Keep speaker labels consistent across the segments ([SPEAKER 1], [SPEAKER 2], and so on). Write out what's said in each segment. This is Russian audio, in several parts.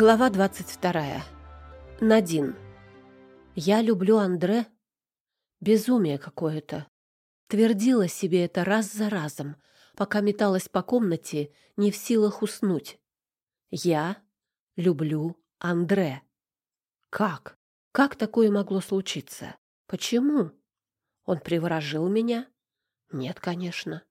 [SPEAKER 1] Глава 22. Надин. Я люблю Андре. Безумие какое-то. Твердила себе это раз за разом, пока металась по комнате, не в силах уснуть. Я люблю Андре. Как? Как такое могло случиться? Почему? Он приворожил меня? Нет, конечно.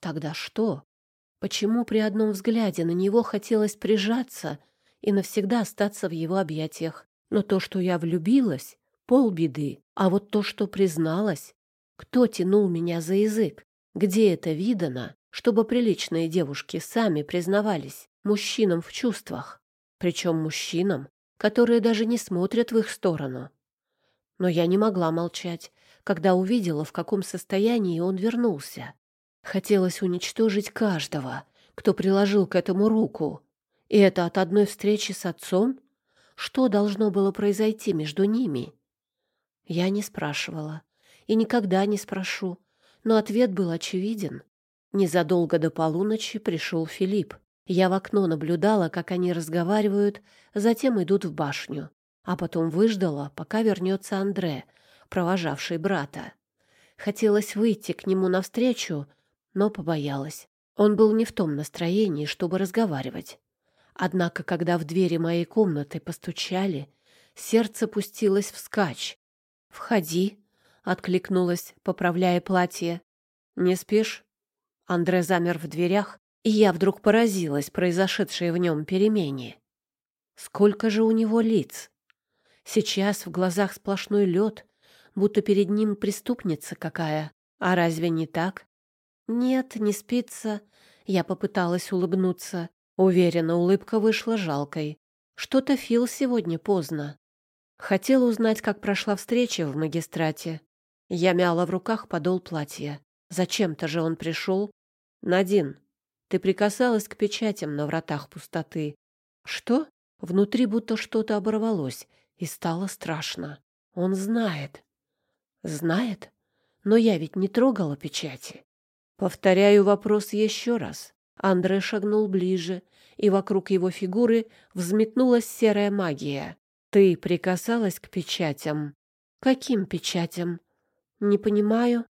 [SPEAKER 1] Тогда что? Почему при одном взгляде на него хотелось прижаться — и навсегда остаться в его объятиях. Но то, что я влюбилась, полбеды. А вот то, что призналась, кто тянул меня за язык? Где это видано, чтобы приличные девушки сами признавались мужчинам в чувствах? Причем мужчинам, которые даже не смотрят в их сторону. Но я не могла молчать, когда увидела, в каком состоянии он вернулся. Хотелось уничтожить каждого, кто приложил к этому руку. И это от одной встречи с отцом? Что должно было произойти между ними? Я не спрашивала и никогда не спрошу, но ответ был очевиден. Незадолго до полуночи пришел Филипп. Я в окно наблюдала, как они разговаривают, затем идут в башню, а потом выждала, пока вернется Андре, провожавший брата. Хотелось выйти к нему навстречу, но побоялась. Он был не в том настроении, чтобы разговаривать. Однако, когда в двери моей комнаты постучали, сердце пустилось вскачь. «Входи», — откликнулась, поправляя платье. «Не спишь?» Андре замер в дверях, и я вдруг поразилась произошедшей в нем перемене. Сколько же у него лиц! Сейчас в глазах сплошной лед, будто перед ним преступница какая. А разве не так? Нет, не спится. Я попыталась улыбнуться. Уверена, улыбка вышла жалкой. Что-то Фил сегодня поздно. Хотела узнать, как прошла встреча в магистрате. Я мяла в руках подол платья. Зачем-то же он пришел. Надин, ты прикасалась к печатям на вратах пустоты. Что? Внутри будто что-то оборвалось, и стало страшно. Он знает. Знает? Но я ведь не трогала печати. Повторяю вопрос еще раз. Андре шагнул ближе, и вокруг его фигуры взметнулась серая магия. «Ты прикасалась к печатям?» «Каким печатям?» «Не понимаю».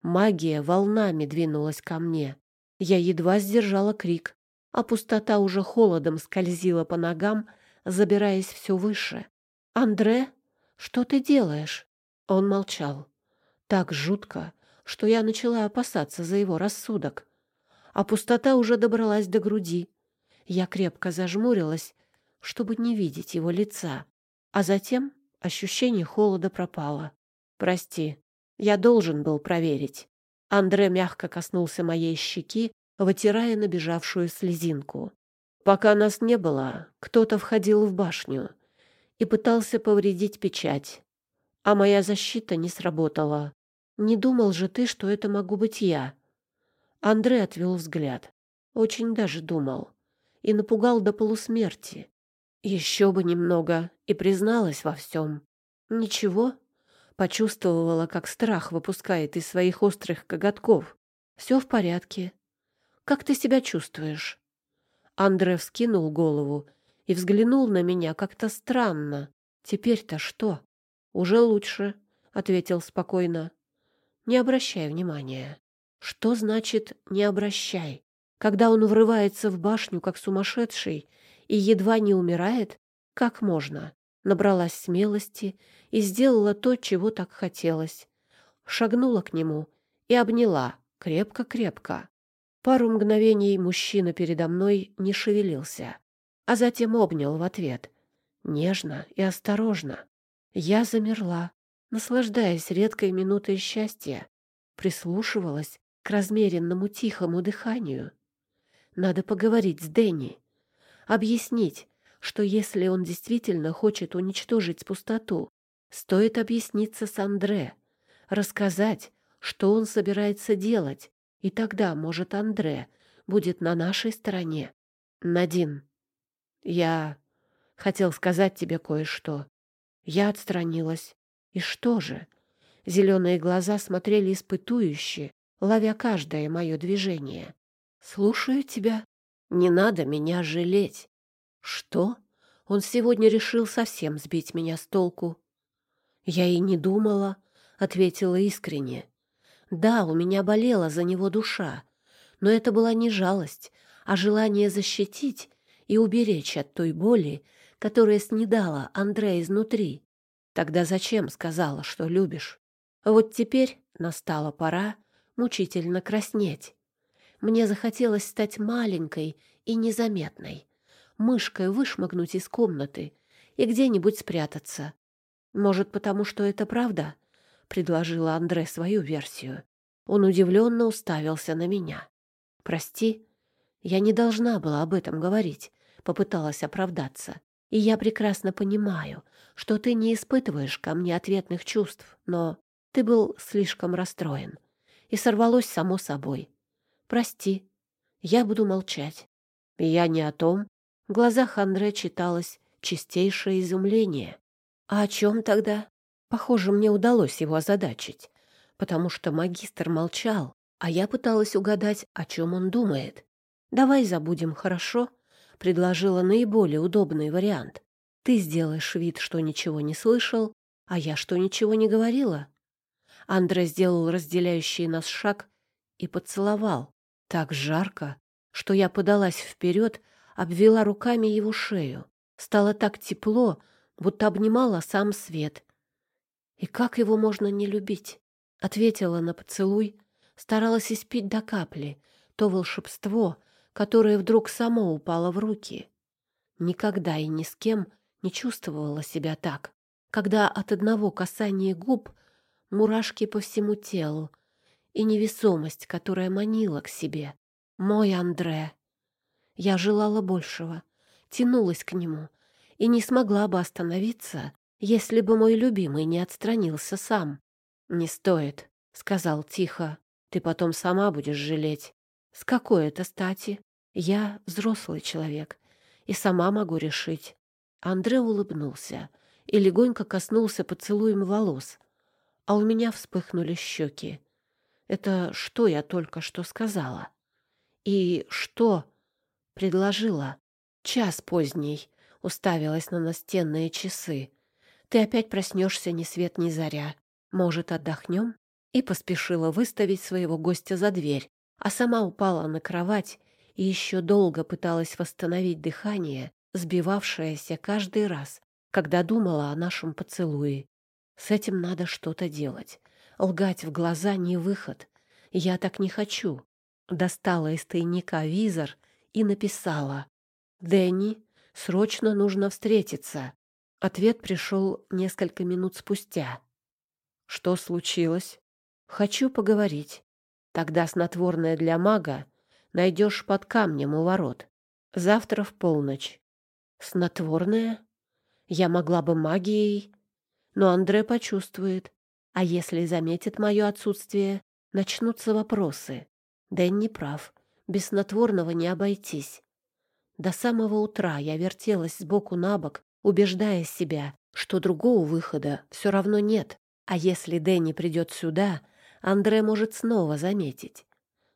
[SPEAKER 1] Магия волнами двинулась ко мне. Я едва сдержала крик, а пустота уже холодом скользила по ногам, забираясь все выше. «Андре, что ты делаешь?» Он молчал. Так жутко, что я начала опасаться за его рассудок а пустота уже добралась до груди. Я крепко зажмурилась, чтобы не видеть его лица, а затем ощущение холода пропало. «Прости, я должен был проверить». Андре мягко коснулся моей щеки, вытирая набежавшую слезинку. Пока нас не было, кто-то входил в башню и пытался повредить печать. А моя защита не сработала. Не думал же ты, что это могу быть я. Андрей отвел взгляд. Очень даже думал. И напугал до полусмерти. Еще бы немного, и призналась во всем. Ничего. Почувствовала, как страх выпускает из своих острых коготков. Все в порядке. Как ты себя чувствуешь? Андре вскинул голову и взглянул на меня как-то странно. Теперь-то что? Уже лучше, ответил спокойно. Не обращай внимания. Что значит «не обращай»? Когда он врывается в башню, как сумасшедший, и едва не умирает, как можно? Набралась смелости и сделала то, чего так хотелось. Шагнула к нему и обняла, крепко-крепко. Пару мгновений мужчина передо мной не шевелился, а затем обнял в ответ. Нежно и осторожно. Я замерла, наслаждаясь редкой минутой счастья, прислушивалась к размеренному тихому дыханию. Надо поговорить с Дэнни, объяснить, что если он действительно хочет уничтожить пустоту, стоит объясниться с Андре, рассказать, что он собирается делать, и тогда, может, Андре будет на нашей стороне. Надин, я хотел сказать тебе кое-что. Я отстранилась. И что же? Зеленые глаза смотрели испытующе, ловя каждое мое движение. «Слушаю тебя. Не надо меня жалеть». «Что?» Он сегодня решил совсем сбить меня с толку. Я и не думала, ответила искренне. Да, у меня болела за него душа, но это была не жалость, а желание защитить и уберечь от той боли, которая снедала Андрея изнутри. Тогда зачем сказала, что любишь? Вот теперь настала пора мучительно краснеть. Мне захотелось стать маленькой и незаметной мышкой вышмыгнуть из комнаты и где-нибудь спрятаться. Может, потому что это правда? предложила Андре свою версию. Он удивленно уставился на меня. Прости, я не должна была об этом говорить, попыталась оправдаться. И я прекрасно понимаю, что ты не испытываешь ко мне ответных чувств, но ты был слишком расстроен. И сорвалось само собой. Прости, я буду молчать. Я не о том, в глазах Андре читалось чистейшее изумление. А о чем тогда? Похоже, мне удалось его озадачить, потому что магистр молчал, а я пыталась угадать, о чем он думает. «Давай забудем, хорошо?» — предложила наиболее удобный вариант. «Ты сделаешь вид, что ничего не слышал, а я что ничего не говорила». Андре сделал разделяющий нас шаг и поцеловал. Так жарко, что я подалась вперед, обвела руками его шею. Стало так тепло, будто обнимала сам свет. И как его можно не любить? Ответила на поцелуй, старалась испить до капли то волшебство, которое вдруг само упало в руки. Никогда и ни с кем не чувствовала себя так, когда от одного касания губ мурашки по всему телу и невесомость, которая манила к себе. Мой Андре. Я желала большего, тянулась к нему и не смогла бы остановиться, если бы мой любимый не отстранился сам. «Не стоит», — сказал тихо. «Ты потом сама будешь жалеть». «С какой это стати? Я взрослый человек и сама могу решить». Андре улыбнулся и легонько коснулся поцелуем волос, а у меня вспыхнули щеки. Это что я только что сказала? И что предложила. Час поздний, уставилась на настенные часы. Ты опять проснешься ни свет ни заря. Может, отдохнем? И поспешила выставить своего гостя за дверь, а сама упала на кровать и еще долго пыталась восстановить дыхание, сбивавшееся каждый раз, когда думала о нашем поцелуе. С этим надо что-то делать. Лгать в глаза не выход. Я так не хочу. Достала из тайника визор и написала «Дэнни, срочно нужно встретиться». Ответ пришел несколько минут спустя. «Что случилось?» «Хочу поговорить. Тогда снотворное для мага найдешь под камнем у ворот. Завтра в полночь». «Снотворное? Я могла бы магией, но Андре почувствует. А если заметит мое отсутствие, начнутся вопросы. Дэнни прав. Без снотворного не обойтись. До самого утра я вертелась сбоку на бок, убеждая себя, что другого выхода все равно нет. А если Дэнни придет сюда, Андре может снова заметить.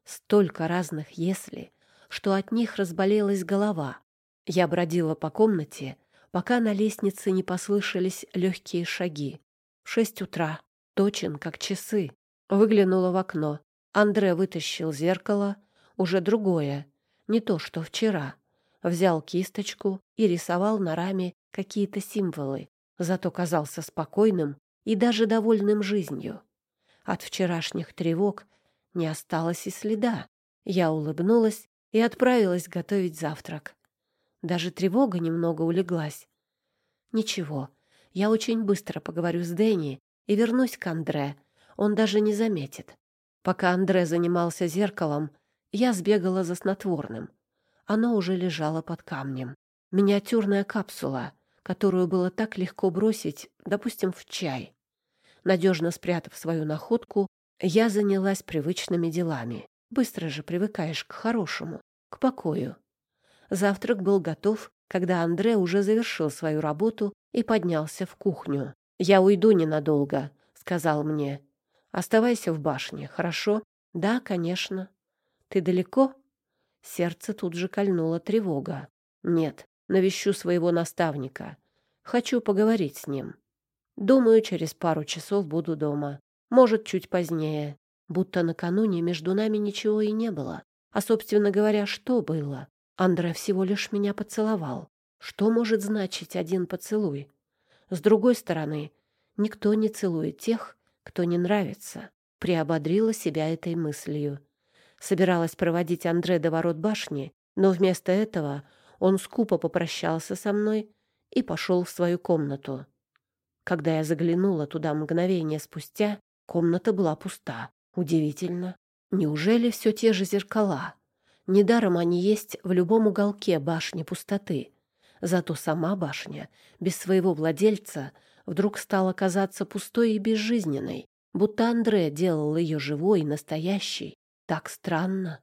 [SPEAKER 1] Столько разных «если», что от них разболелась голова. Я бродила по комнате, пока на лестнице не послышались легкие шаги. В шесть утра, точен, как часы. Выглянула в окно. Андре вытащил зеркало, уже другое, не то, что вчера. Взял кисточку и рисовал на раме какие-то символы, зато казался спокойным и даже довольным жизнью. От вчерашних тревог не осталось и следа. Я улыбнулась и отправилась готовить завтрак. Даже тревога немного улеглась. Ничего, я очень быстро поговорю с Дэнни и вернусь к Андре. Он даже не заметит. Пока Андре занимался зеркалом, я сбегала за снотворным. Оно уже лежало под камнем. Миниатюрная капсула, которую было так легко бросить, допустим, в чай. Надежно спрятав свою находку, я занялась привычными делами. Быстро же привыкаешь к хорошему, к покою. Завтрак был готов, когда Андре уже завершил свою работу и поднялся в кухню. «Я уйду ненадолго», — сказал мне. «Оставайся в башне, хорошо?» «Да, конечно». Ты далеко? Сердце тут же кольнула тревога. Нет, навещу своего наставника. Хочу поговорить с ним. Думаю, через пару часов буду дома. Может, чуть позднее. Будто накануне между нами ничего и не было. А, собственно говоря, что было? Андре всего лишь меня поцеловал. Что может значить один поцелуй? С другой стороны, никто не целует тех, кто не нравится. Приободрила себя этой мыслью. Собиралась проводить Андре до ворот башни, но вместо этого он скупо попрощался со мной и пошел в свою комнату. Когда я заглянула туда мгновение спустя, комната была пуста. Удивительно. Неужели все те же зеркала? Недаром они есть в любом уголке башни пустоты. Зато сама башня, без своего владельца, вдруг стала казаться пустой и безжизненной, будто Андре делал ее живой настоящей. Так странно.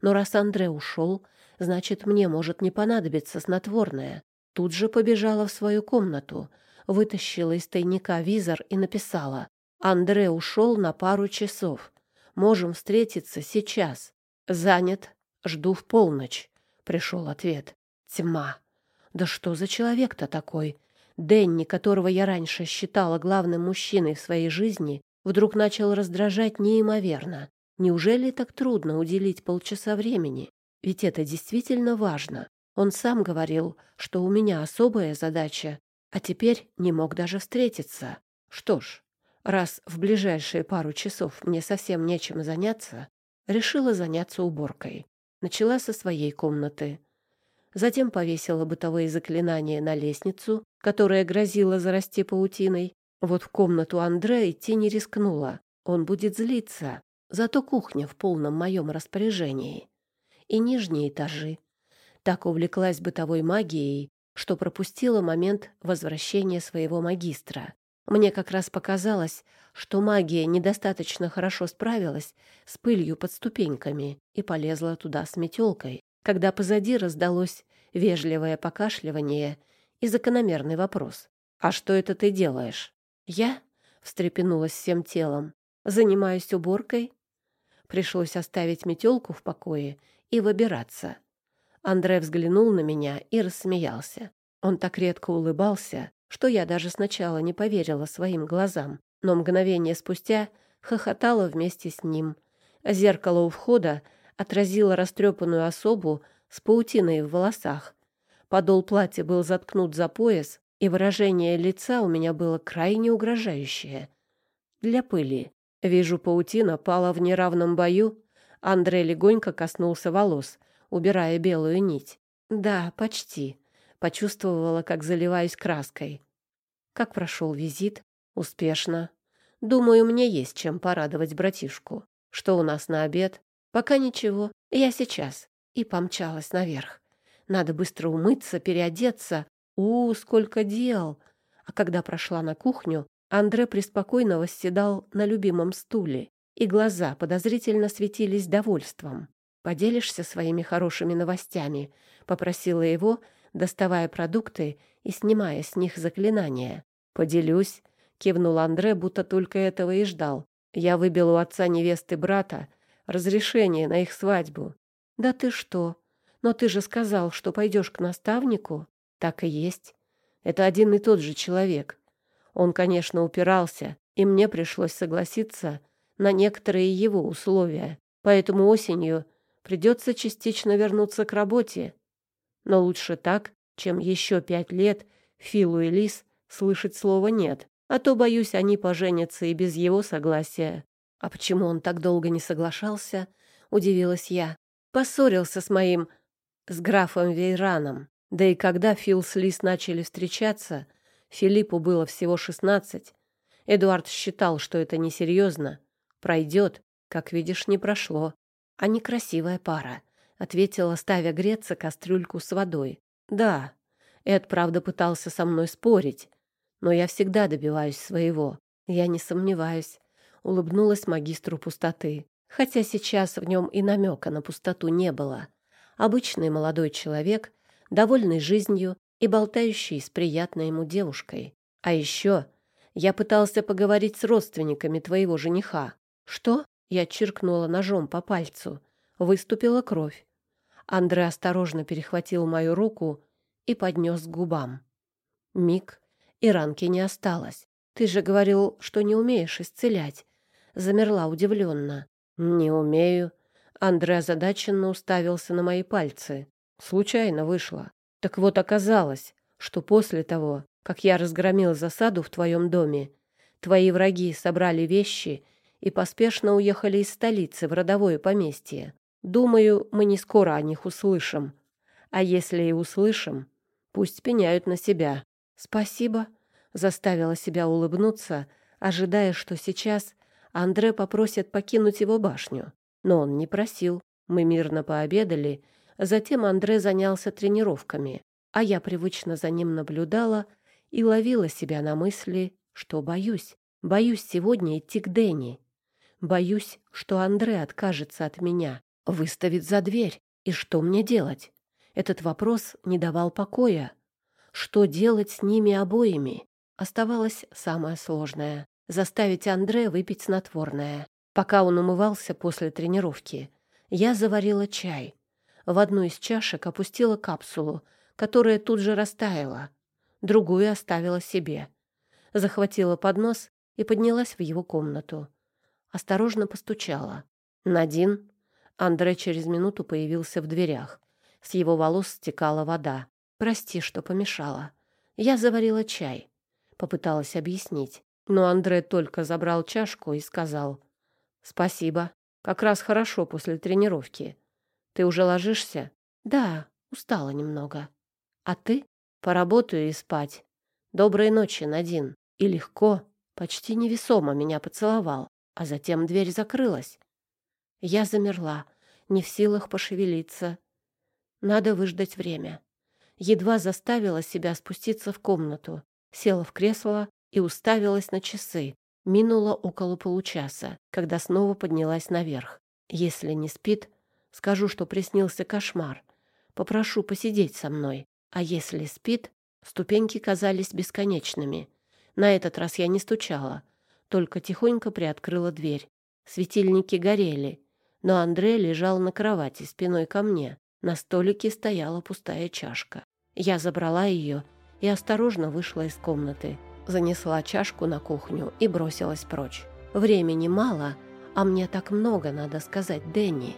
[SPEAKER 1] Но раз Андре ушел, значит, мне может не понадобиться снотворное. Тут же побежала в свою комнату, вытащила из тайника визор и написала «Андре ушел на пару часов. Можем встретиться сейчас. Занят. Жду в полночь». Пришел ответ. Тьма. Да что за человек-то такой? Дэнни, которого я раньше считала главным мужчиной в своей жизни, вдруг начал раздражать неимоверно. Неужели так трудно уделить полчаса времени? Ведь это действительно важно. Он сам говорил, что у меня особая задача, а теперь не мог даже встретиться. Что ж, раз в ближайшие пару часов мне совсем нечем заняться, решила заняться уборкой. Начала со своей комнаты. Затем повесила бытовые заклинания на лестницу, которая грозила зарасти паутиной. Вот в комнату Андре идти не рискнула. Он будет злиться. Зато кухня в полном моем распоряжении. И нижние этажи. Так увлеклась бытовой магией, что пропустила момент возвращения своего магистра. Мне как раз показалось, что магия недостаточно хорошо справилась с пылью под ступеньками и полезла туда с метелкой, когда позади раздалось вежливое покашливание и закономерный вопрос. «А что это ты делаешь?» «Я?» — встрепенулась всем телом. «Занимаюсь уборкой». Пришлось оставить метелку в покое и выбираться. Андре взглянул на меня и рассмеялся. Он так редко улыбался, что я даже сначала не поверила своим глазам, но мгновение спустя хохотала вместе с ним. Зеркало у входа отразило растрепанную особу с паутиной в волосах. Подол платья был заткнут за пояс, и выражение лица у меня было крайне угрожающее. Для пыли. Вижу, паутина пала в неравном бою. Андрей легонько коснулся волос, убирая белую нить. Да, почти. Почувствовала, как заливаюсь краской. Как прошел визит? Успешно. Думаю, мне есть чем порадовать братишку. Что у нас на обед? Пока ничего. Я сейчас. И помчалась наверх. Надо быстро умыться, переодеться. У, сколько дел! А когда прошла на кухню, Андре преспокойно восседал на любимом стуле, и глаза подозрительно светились довольством. «Поделишься своими хорошими новостями?» — попросила его, доставая продукты и снимая с них заклинания. «Поделюсь», — кивнул Андре, будто только этого и ждал. «Я выбил у отца невесты брата разрешение на их свадьбу». «Да ты что? Но ты же сказал, что пойдешь к наставнику». «Так и есть. Это один и тот же человек. Он, конечно, упирался, и мне пришлось согласиться на некоторые его условия. Поэтому осенью придется частично вернуться к работе. Но лучше так, чем еще пять лет Филу и Лис слышать слова «нет», а то, боюсь, они поженятся и без его согласия. А почему он так долго не соглашался, удивилась я. Поссорился с моим... с графом Вейраном. Да и когда Фил с Лис начали встречаться, Филиппу было всего шестнадцать. Эдуард считал, что это несерьезно. Пройдет, как видишь, не прошло. А некрасивая пара, ответила, ставя греться кастрюльку с водой. Да, Эд, правда, пытался со мной спорить, но я всегда добиваюсь своего. Я не сомневаюсь. Улыбнулась магистру пустоты, хотя сейчас в нем и намека на пустоту не было. Обычный молодой человек, довольный жизнью и болтающий с приятной ему девушкой. А еще я пытался поговорить с родственниками твоего жениха. Что? Я чиркнула ножом по пальцу. Выступила кровь. Андре осторожно перехватил мою руку и поднес к губам. Миг, и ранки не осталось. Ты же говорил, что не умеешь исцелять. Замерла удивленно. Не умею. Андре озадаченно уставился на мои пальцы. Случайно вышло. Так вот оказалось, что после того, как я разгромил засаду в твоем доме, твои враги собрали вещи и поспешно уехали из столицы в родовое поместье. Думаю, мы не скоро о них услышим. А если и услышим, пусть пеняют на себя. Спасибо, заставила себя улыбнуться, ожидая, что сейчас Андре попросит покинуть его башню. Но он не просил. Мы мирно пообедали, затем Андре занялся тренировками, а я привычно за ним наблюдала и ловила себя на мысли, что боюсь. Боюсь сегодня идти к Дэнни. Боюсь, что Андре откажется от меня, выставит за дверь. И что мне делать? Этот вопрос не давал покоя. Что делать с ними обоими? Оставалось самое сложное — заставить Андре выпить снотворное. Пока он умывался после тренировки, я заварила чай. В одну из чашек опустила капсулу, которая тут же растаяла. Другую оставила себе. Захватила поднос и поднялась в его комнату. Осторожно постучала. «Надин?» Андре через минуту появился в дверях. С его волос стекала вода. «Прости, что помешала. Я заварила чай». Попыталась объяснить. Но Андре только забрал чашку и сказал. «Спасибо. Как раз хорошо после тренировки. Ты уже ложишься?» «Да, устала немного. А ты?» «Поработаю и спать. Доброй ночи, Надин». И легко, почти невесомо меня поцеловал, а затем дверь закрылась. Я замерла, не в силах пошевелиться. Надо выждать время. Едва заставила себя спуститься в комнату, села в кресло и уставилась на часы. Минуло около получаса, когда снова поднялась наверх. Если не спит, скажу, что приснился кошмар. Попрошу посидеть со мной. А если спит, ступеньки казались бесконечными. На этот раз я не стучала, только тихонько приоткрыла дверь. Светильники горели, но Андрей лежал на кровати спиной ко мне. На столике стояла пустая чашка. Я забрала ее и осторожно вышла из комнаты занесла чашку на кухню и бросилась прочь. Времени мало, а мне так много надо сказать Дэнни.